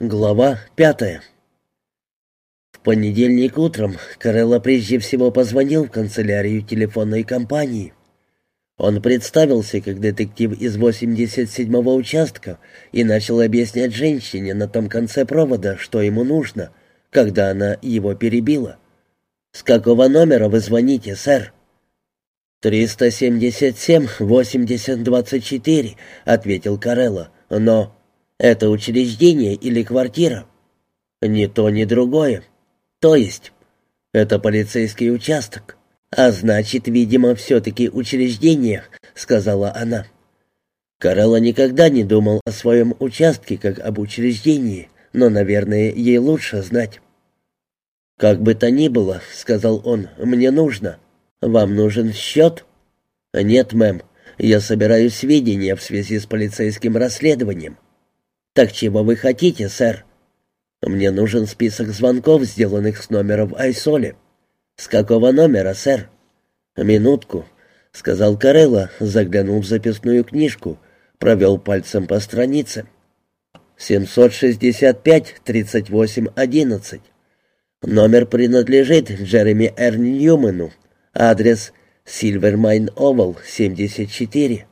Глава пятая В понедельник утром Карелла прежде всего позвонил в канцелярию телефонной компании. Он представился как детектив из 87-го участка и начал объяснять женщине на том конце провода, что ему нужно, когда она его перебила. «С какого номера вы звоните, сэр?» «377-8024», — ответил Карелла. «Но это учреждение или квартира? Ни то, ни другое. То есть, это полицейский участок. А значит, видимо, все-таки учреждение, сказала она. Карелла никогда не думал о своем участке как об учреждении, но, наверное, ей лучше знать. «Как бы то ни было», — сказал он, — «мне нужно. Вам нужен счет?» «Нет, мэм, я собираю сведения в связи с полицейским расследованием». «Так чего вы хотите, сэр?» «Мне нужен список звонков, сделанных с номера в Айсоле». «С какого номера, сэр?» «Минутку», — сказал Карелла, заглянул в записную книжку, провел пальцем по странице. «765-38-11». Номер принадлежит Джереми Р. Ньюману. Адрес Сильвермайн Овал, 74.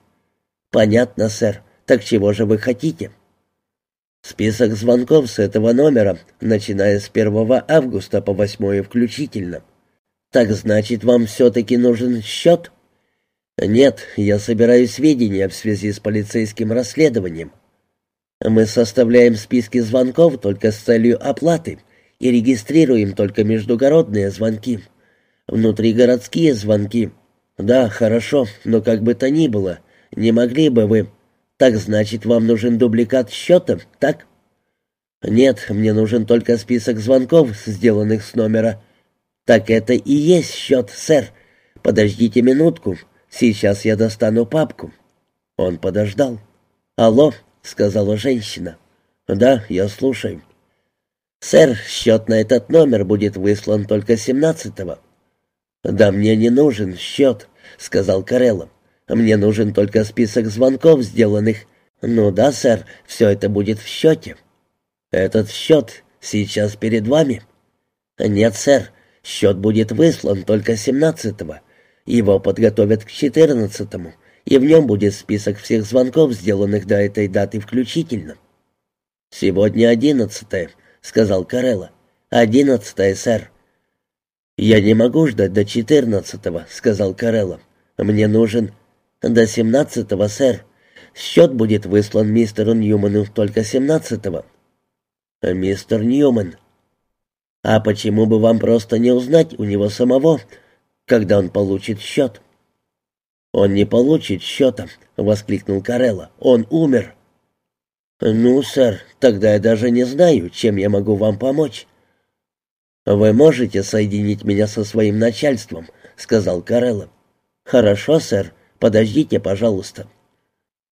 «Понятно, сэр. Так чего же вы хотите?» Список звонков с этого номера, начиная с 1 августа по 8 включительно. Так значит, вам все-таки нужен счет? Нет, я собираю сведения в связи с полицейским расследованием. Мы составляем списки звонков только с целью оплаты и регистрируем только междугородные звонки. Внутригородские звонки. Да, хорошо, но как бы то ни было, не могли бы вы «Так значит, вам нужен дубликат счета, так?» «Нет, мне нужен только список звонков, сделанных с номера». «Так это и есть счет, сэр. Подождите минутку, сейчас я достану папку». Он подождал. «Алло», — сказала женщина. «Да, я слушаю». «Сэр, счет на этот номер будет выслан только семнадцатого». «Да мне не нужен счет», — сказал Карелло. Мне нужен только список звонков, сделанных. Ну да, сэр, все это будет в счете. Этот счет сейчас перед вами? Нет, сэр, счет будет выслан только 17-го. Его подготовят к 14-му, и в нем будет список всех звонков, сделанных до этой даты включительно. «Сегодня одиннадцатое», — сказал Карелла. «Одиннадцатое, сэр». «Я не могу ждать до четырнадцатого», — сказал Карелла. «Мне нужен «До семнадцатого, сэр. Счет будет выслан мистеру Ньюману только семнадцатого». «Мистер Ньюман, а почему бы вам просто не узнать у него самого, когда он получит счет?» «Он не получит счета», — воскликнул Карелла. «Он умер». «Ну, сэр, тогда я даже не знаю, чем я могу вам помочь». «Вы можете соединить меня со своим начальством», — сказал Карелла. «Хорошо, сэр. Подождите, пожалуйста».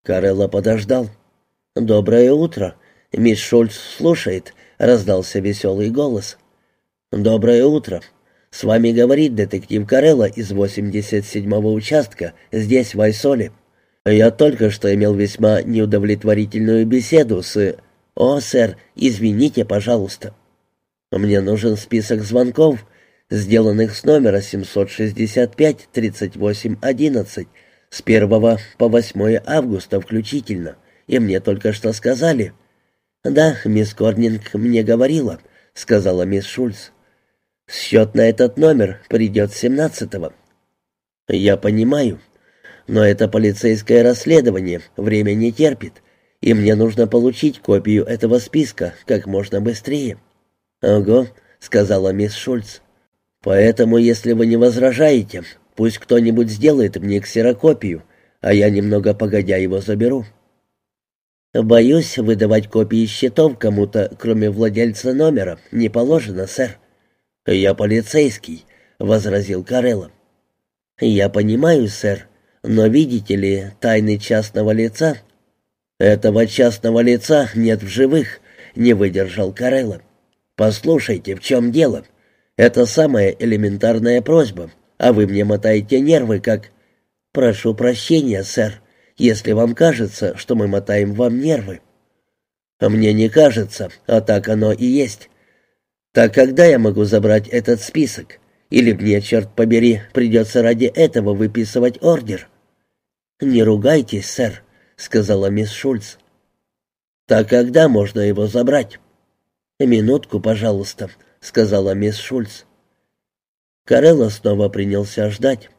Карелла подождал. «Доброе утро. Мисс Шульц слушает», — раздался веселый голос. «Доброе утро. С вами говорит детектив Карелла из 87-го участка, здесь, в Айсоле. Я только что имел весьма неудовлетворительную беседу с... О, сэр, извините, пожалуйста. Мне нужен список звонков, сделанных с номера 765-3811, с первого по 8 августа включительно, и мне только что сказали. «Да, мисс Корнинг мне говорила», — сказала мисс Шульц. «Счет на этот номер придет семнадцатого». «Я понимаю, но это полицейское расследование, время не терпит, и мне нужно получить копию этого списка как можно быстрее». «Ого», — сказала мисс Шульц. «Поэтому, если вы не возражаете, Пусть кто-нибудь сделает мне ксерокопию, а я немного погодя его заберу. Боюсь, выдавать копии счетов кому-то, кроме владельца номера, не положено, сэр. Я полицейский, возразил Карелло. Я понимаю, сэр, но видите ли, тайны частного лица этого частного лица нет в живых, не выдержал Карелло. Послушайте, в чем дело? Это самая элементарная просьба а вы мне мотаете нервы, как... Прошу прощения, сэр, если вам кажется, что мы мотаем вам нервы. Мне не кажется, а так оно и есть. Так когда я могу забрать этот список? Или мне, черт побери, придется ради этого выписывать ордер?» «Не ругайтесь, сэр», — сказала мисс Шульц. «Так когда можно его забрать?» «Минутку, пожалуйста», — сказала мисс Шульц. Карелла снова принялся ждать.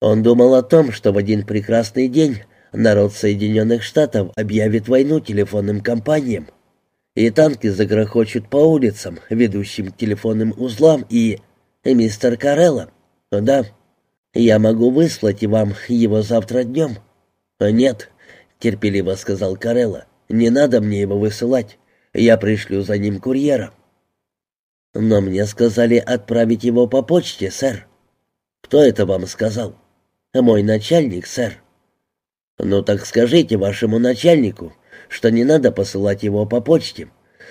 Он думал о том, что в один прекрасный день народ Соединенных Штатов объявит войну телефонным компаниям, и танки загрохочут по улицам, ведущим к телефонным узлам, и... «Мистер Карелла?» «Да. Я могу выслать вам его завтра днем». «Нет», — терпеливо сказал Карелла, — «не надо мне его высылать. Я пришлю за ним курьера». «Но мне сказали отправить его по почте, сэр». «Кто это вам сказал?» «Мой начальник, сэр». «Ну так скажите вашему начальнику, что не надо посылать его по почте.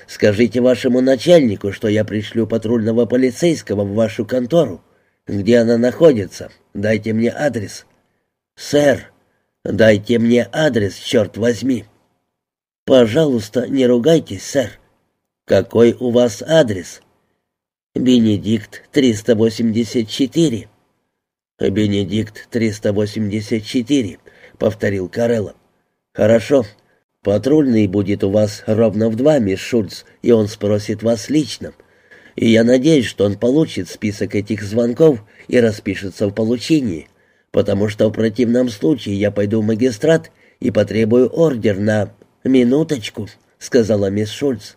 Скажите вашему начальнику, что я пришлю патрульного полицейского в вашу контору. Где она находится? Дайте мне адрес». «Сэр, дайте мне адрес, черт возьми». «Пожалуйста, не ругайтесь, сэр». «Какой у вас адрес?» «Бенедикт, 384». «Бенедикт, 384», — повторил Карелло. «Хорошо. Патрульный будет у вас ровно в два, мисс Шульц, и он спросит вас лично. И я надеюсь, что он получит список этих звонков и распишется в получении, потому что в противном случае я пойду в магистрат и потребую ордер на «Минуточку», — сказала мисс Шульц.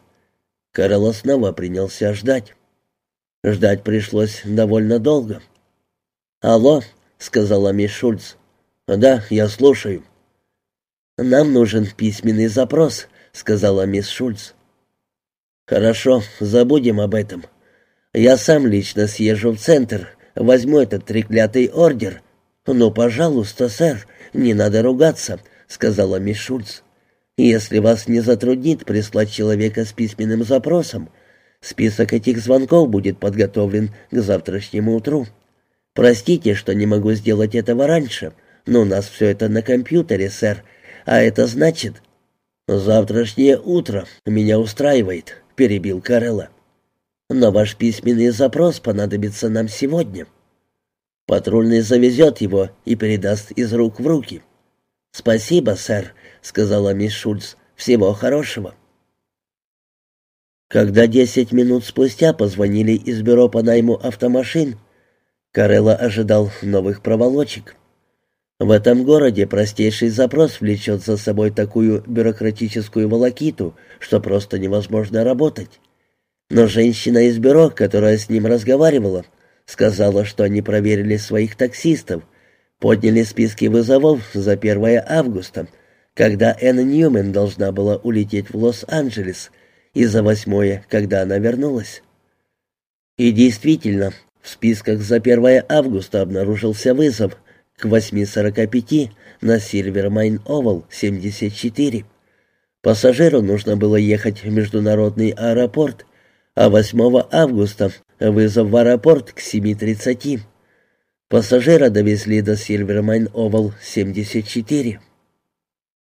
Карелла снова принялся ждать. Ждать пришлось довольно долго. «Алло», — сказала мисс Шульц. «Да, я слушаю». «Нам нужен письменный запрос», — сказала мисс Шульц. «Хорошо, забудем об этом. Я сам лично съезжу в центр, возьму этот треклятый ордер». «Ну, пожалуйста, сэр, не надо ругаться», — сказала мисс Шульц. Если вас не затруднит прислать человека с письменным запросом, список этих звонков будет подготовлен к завтрашнему утру. Простите, что не могу сделать этого раньше, но у нас все это на компьютере, сэр, а это значит... «Завтрашнее утро меня устраивает», — перебил Карелла. «Но ваш письменный запрос понадобится нам сегодня. Патрульный завезет его и передаст из рук в руки». «Спасибо, сэр», — сказала мисс Шульц. «Всего хорошего». Когда десять минут спустя позвонили из бюро по найму автомашин, Карелла ожидал новых проволочек. В этом городе простейший запрос влечет за собой такую бюрократическую волокиту, что просто невозможно работать. Но женщина из бюро, которая с ним разговаривала, сказала, что они проверили своих таксистов, подняли списки вызовов за 1 августа, когда Энн Ньюмен должна была улететь в Лос-Анджелес, и за 8 когда она вернулась. И действительно, в списках за 1 августа обнаружился вызов к 8.45 на Сильвермайн Овал 74. Пассажиру нужно было ехать в международный аэропорт, а 8 августа вызов в аэропорт к 7.30. Пассажира довезли до Сильвермайн Овал 74.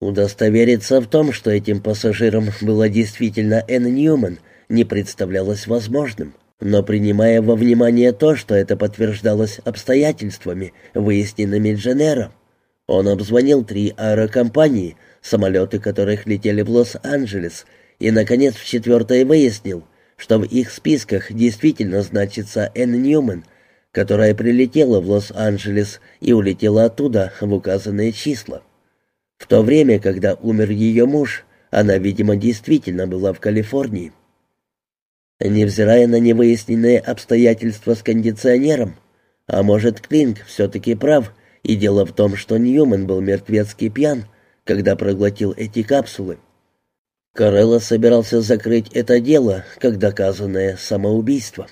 Удостовериться в том, что этим пассажиром была действительно Энн Ньюман, не представлялось возможным. Но принимая во внимание то, что это подтверждалось обстоятельствами, выясненными Дженеро, он обзвонил три аэрокомпании, самолеты которых летели в Лос-Анджелес, и, наконец, в четвертой выяснил, что в их списках действительно значится Энн Ньюман — которая прилетела в Лос-Анджелес и улетела оттуда в указанные числа. В то время, когда умер ее муж, она, видимо, действительно была в Калифорнии. Невзирая на невыясненные обстоятельства с кондиционером, а может, Клинк все-таки прав, и дело в том, что Ньюман был мертвецкий пьян, когда проглотил эти капсулы. Карелла собирался закрыть это дело как доказанное самоубийство.